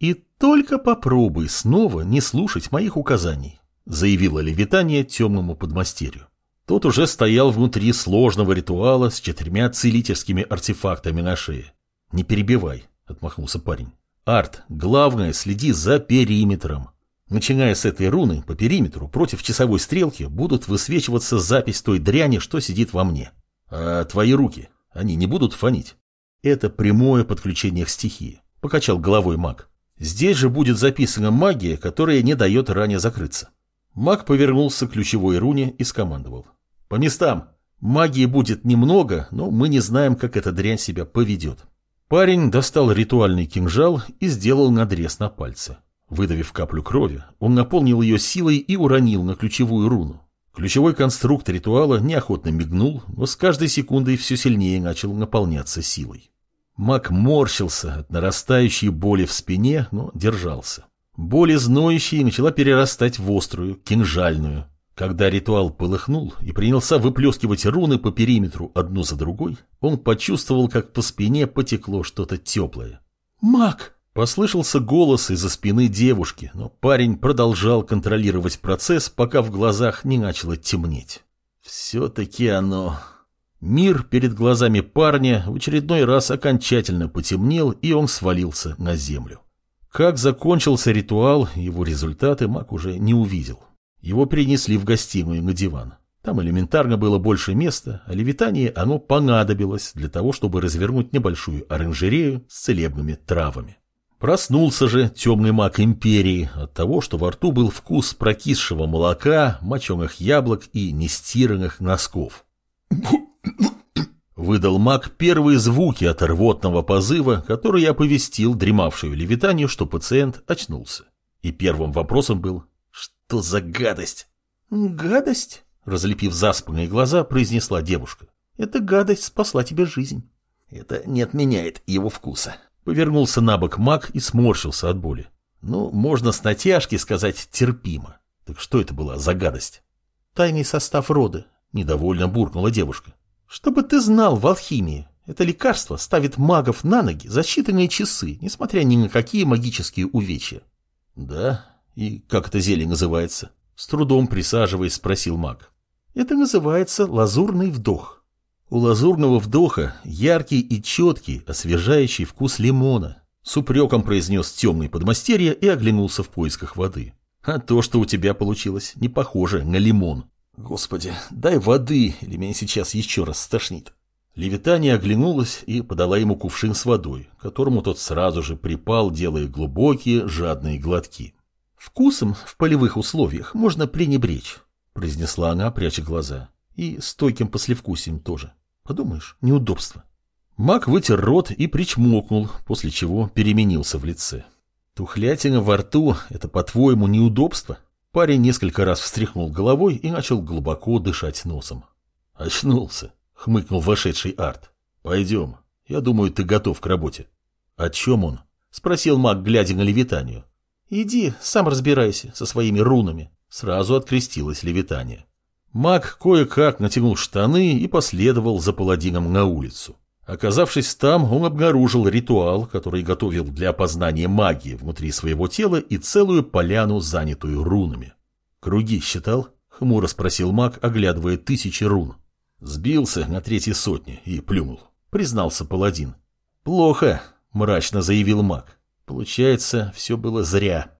И только попробуй снова не слушать моих указаний, заявила Левитания темному подмастерью. Тот уже стоял внутри сложного ритуала с четырьмя целительскими артефактами на шее. «Не перебивай», — отмахнулся парень. «Арт, главное, следи за периметром. Начиная с этой руны, по периметру против часовой стрелки будут высвечиваться запись той дряни, что сидит во мне. А твои руки, они не будут фонить?» «Это прямое подключение к стихии», — покачал головой маг. «Здесь же будет записана магия, которая не дает ране закрыться». Маг повернулся к ключевой руне и скомандовал. По местам. Магии будет немного, но мы не знаем, как эта дрянь себя поведет. Парень достал ритуальный кинжал и сделал надрез на пальце. Выдавив каплю крови, он наполнил ее силой и уронил на ключевую руну. Ключевой конструкт ритуала неохотно мигнул, но с каждой секундой все сильнее начал наполняться силой. Маг морщился от нарастающей боли в спине, но держался. Боль изноющей начала перерастать в острую, кинжальную. Когда ритуал полыхнул и принялся выплескивать руны по периметру одну за другой, он почувствовал, как по спине потекло что-то теплое. «Маг!» – послышался голос из-за спины девушки, но парень продолжал контролировать процесс, пока в глазах не начало темнеть. «Все-таки оно...» Мир перед глазами парня в очередной раз окончательно потемнел, и он свалился на землю. Как закончился ритуал, его результаты маг уже не увидел. Его перенесли в гостиную на диван. Там элементарно было больше места, а левитание оно понадобилось для того, чтобы развернуть небольшую оранжерею с целебными травами. Проснулся же темный маг империи от того, что во рту был вкус прокисшего молока, моченых яблок и нестиранных носков. Выдал маг первые звуки от рвотного позыва, который оповестил дремавшую левитанию, что пациент очнулся. И первым вопросом был что за гадость? Гадость? Разлепив заспанные глаза, произнесла девушка. Эта гадость спасла тебе жизнь. Это не отменяет его вкуса. Повернулся на бок маг и сморщился от боли. Ну, можно с натяжки сказать терпимо. Так что это была за гадость? Тайный состав рода, недовольно буркнула девушка. Чтобы ты знал в алхимии, это лекарство ставит магов на ноги за считанные часы, несмотря ни на какие магические увечья. Да, и как это зелье называется? С трудом присаживаясь, спросил маг. Это называется лазурный вдох. У лазурного вдоха яркий и четкий, освежающий вкус лимона. С упреком произнес темный подмастерье и оглянулся в поисках воды. А то, что у тебя получилось, не похоже на лимон. Господи, дай воды, или меня сейчас еще раз стошнит. Левитания оглянулась и подала ему кувшин с водой, которому тот сразу же припал, делая глубокие, жадные глотки. «Вкусом в полевых условиях можно пренебречь», — произнесла она, пряча глаза. «И стойким послевкусием тоже. Подумаешь, неудобство». Мак вытер рот и причмокнул, после чего переменился в лице. «Тухлятина во рту — это, по-твоему, неудобство?» Парень несколько раз встряхнул головой и начал глубоко дышать носом. «Очнулся», — хмыкнул вошедший Арт. «Пойдем. Я думаю, ты готов к работе». «О чем он?» — спросил маг, глядя на левитанию. «Иди, сам разбирайся со своими рунами», — сразу открестилось левитание. Маг кое-как натянул штаны и последовал за паладином на улицу. Оказавшись там, он обнаружил ритуал, который готовил для опознания магии внутри своего тела и целую поляну, занятую рунами. «Круги считал?» — хмуро спросил маг, оглядывая тысячи рун. Сбился на третьей сотне и плюнул, признался паладин. «Плохо», — мрачно заявил маг. Получается, все было зря.